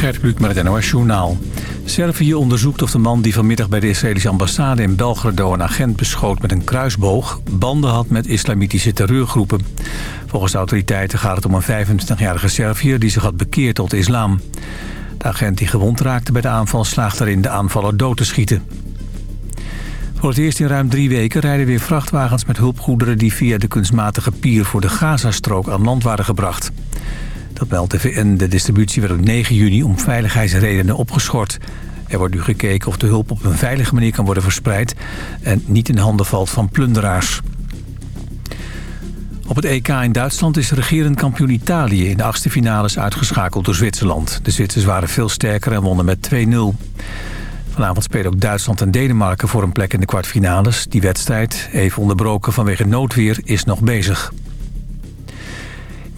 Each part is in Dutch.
Gert Kluk met het NOS Journaal. Servië onderzoekt of de man die vanmiddag bij de Israëlische ambassade in Belgrado... een agent beschoot met een kruisboog... banden had met islamitische terreurgroepen. Volgens de autoriteiten gaat het om een 25-jarige Serviër... die zich had bekeerd tot de islam. De agent die gewond raakte bij de aanval slaagt erin de aanvaller dood te schieten. Voor het eerst in ruim drie weken rijden weer vrachtwagens met hulpgoederen... die via de kunstmatige pier voor de Gazastrook aan land waren gebracht. Dat meldt de VN. De distributie werd op 9 juni om veiligheidsredenen opgeschort. Er wordt nu gekeken of de hulp op een veilige manier kan worden verspreid... en niet in handen valt van plunderaars. Op het EK in Duitsland is regerend kampioen Italië... in de achtste finales uitgeschakeld door Zwitserland. De Zwitsers waren veel sterker en wonnen met 2-0. Vanavond spelen ook Duitsland en Denemarken voor een plek in de kwartfinales. Die wedstrijd, even onderbroken vanwege noodweer, is nog bezig.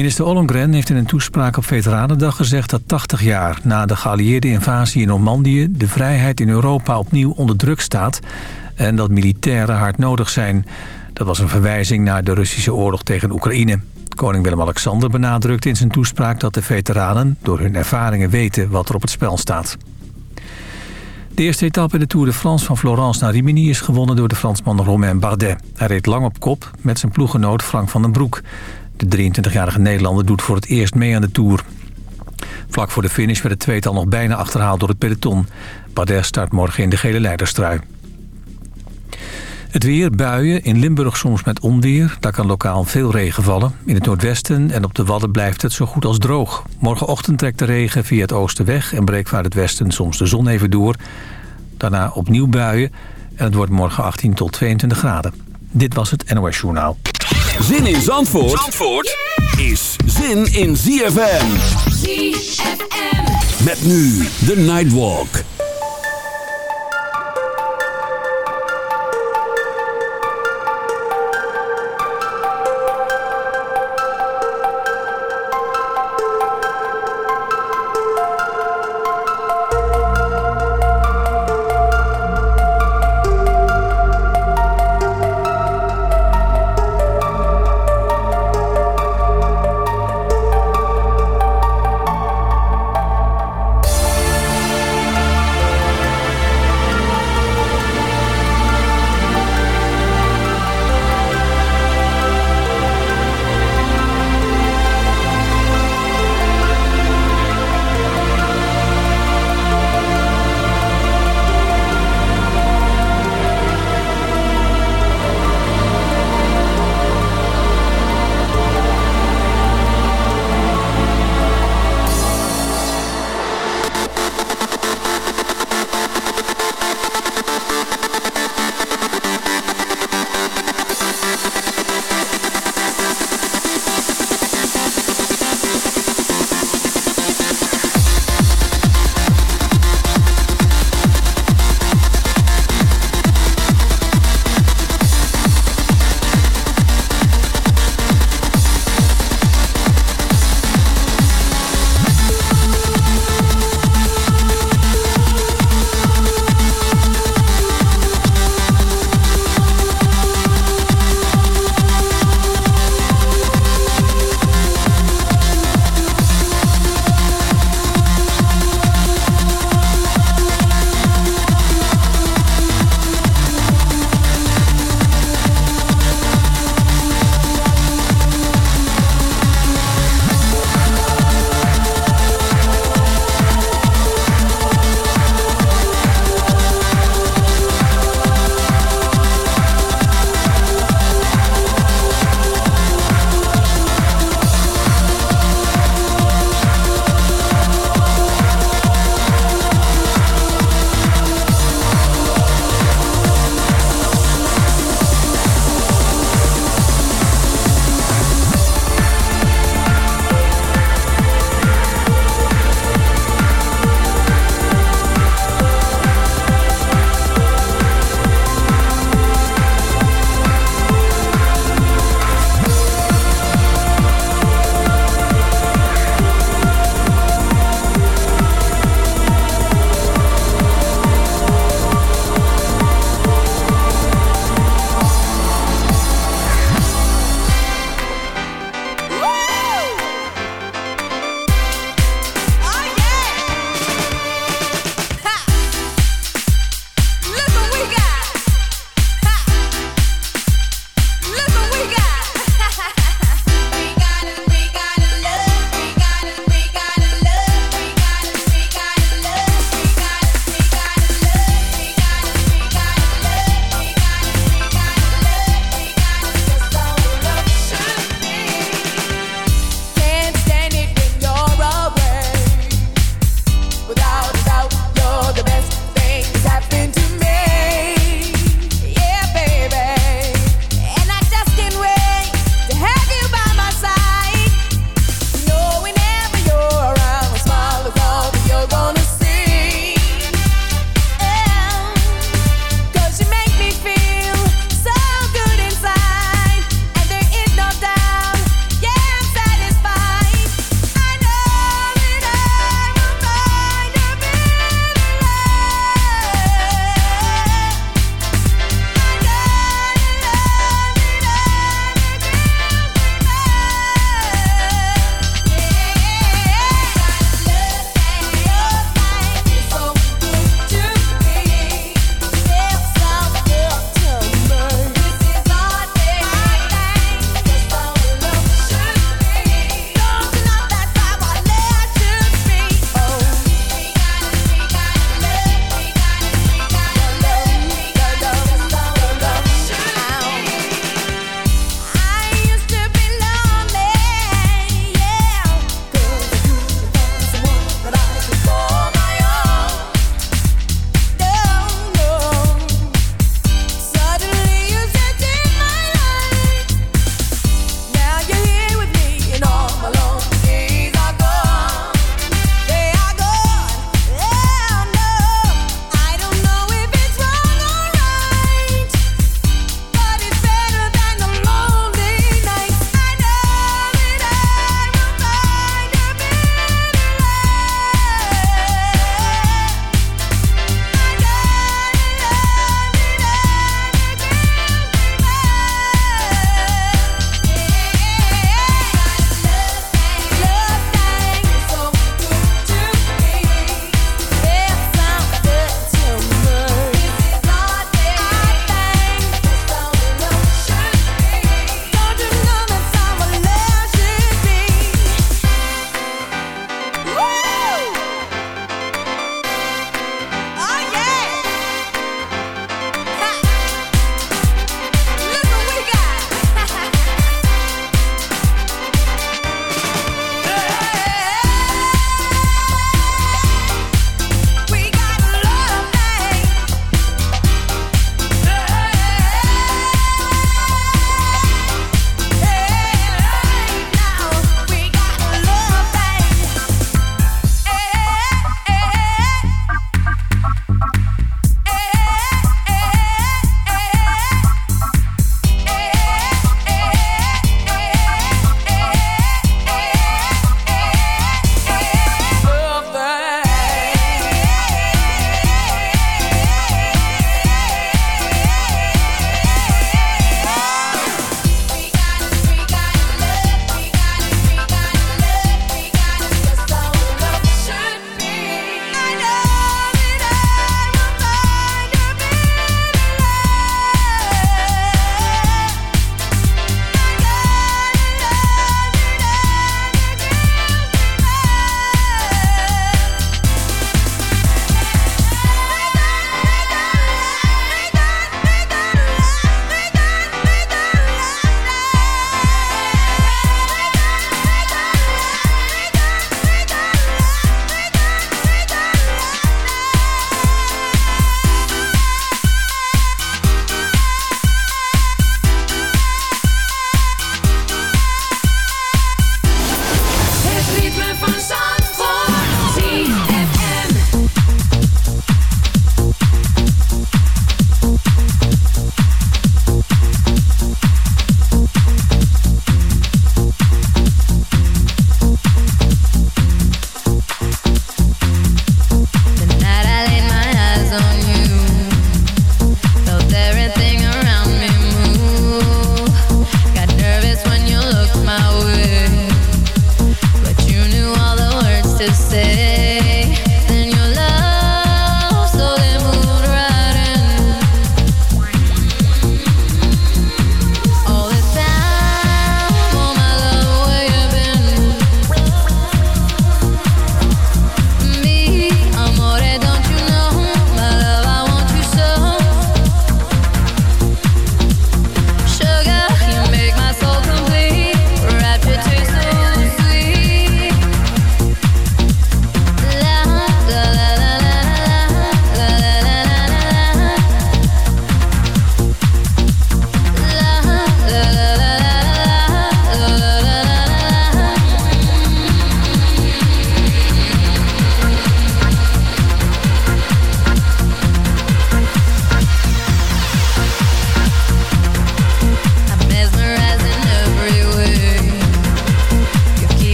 Minister Ollongren heeft in een toespraak op Veteranendag gezegd dat 80 jaar na de geallieerde invasie in Normandië de vrijheid in Europa opnieuw onder druk staat en dat militairen hard nodig zijn. Dat was een verwijzing naar de Russische oorlog tegen Oekraïne. Koning Willem-Alexander benadrukte in zijn toespraak dat de veteranen door hun ervaringen weten wat er op het spel staat. De eerste etappe in de Tour de France van Florence naar Rimini is gewonnen door de Fransman Romain Bardet. Hij reed lang op kop met zijn ploegenoot Frank van den Broek. De 23-jarige Nederlander doet voor het eerst mee aan de Tour. Vlak voor de finish werd het tweetal nog bijna achterhaald door het peloton. Bardet start morgen in de gele leiderstrui. Het weer, buien, in Limburg soms met onweer. Daar kan lokaal veel regen vallen. In het noordwesten en op de Wadden blijft het zo goed als droog. Morgenochtend trekt de regen via het oosten weg... en breekt vanuit het westen soms de zon even door. Daarna opnieuw buien en het wordt morgen 18 tot 22 graden. Dit was het NOS Journaal. Zin in Zandvoort, Zandvoort is zin in ZFM. ZFM. Met nu de Nightwalk.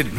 it?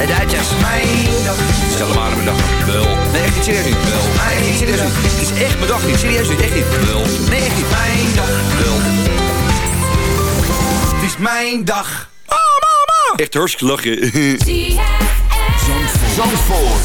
De Duitsers. Mijn dag. Stel maar mijn dag. Wel. Nee, echt niet serieus niet. Wel. Nee, serieus niet. Het is echt mijn dag niet. Serieus niet. Echt niet. Wel. Nee, echt niet. Mijn dag. Wel. Het is mijn dag. Oh, mama. Echt hartstikke lachen. Zandvoort. Zandvoort.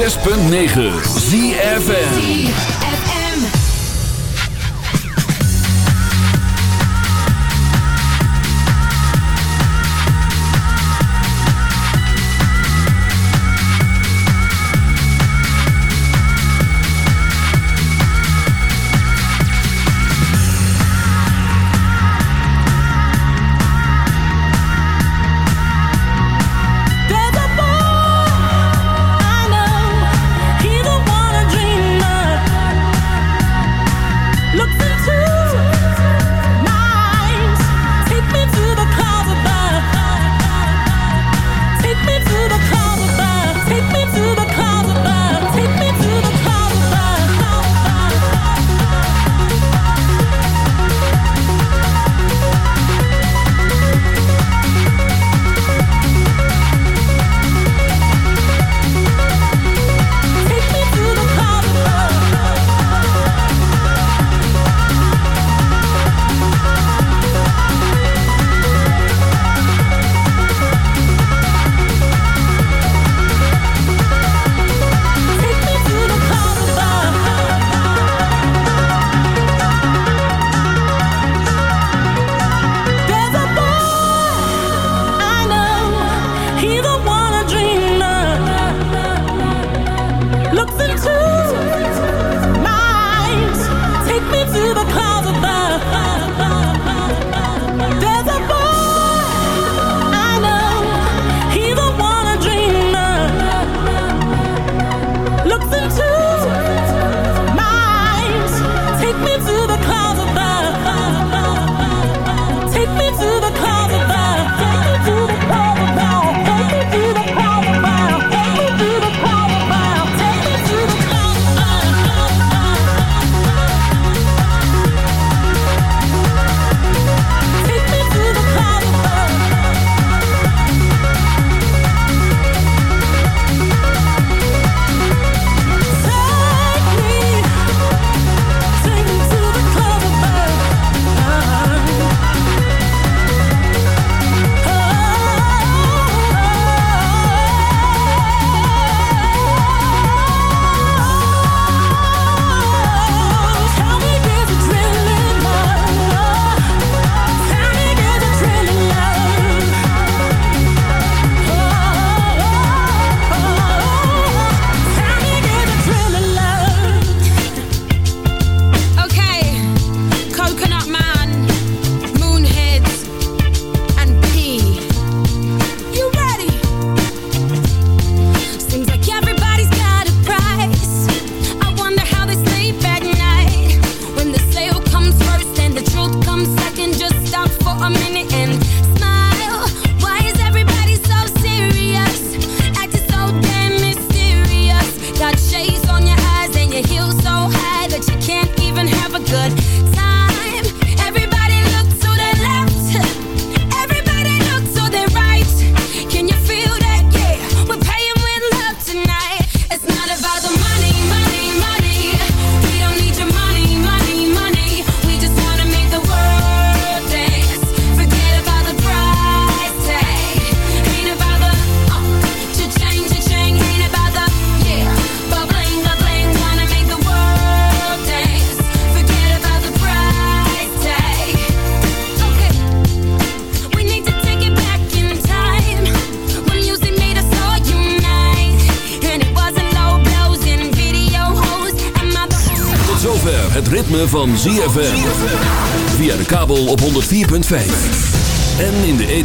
6.9.